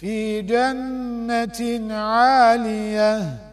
في جنة عالية.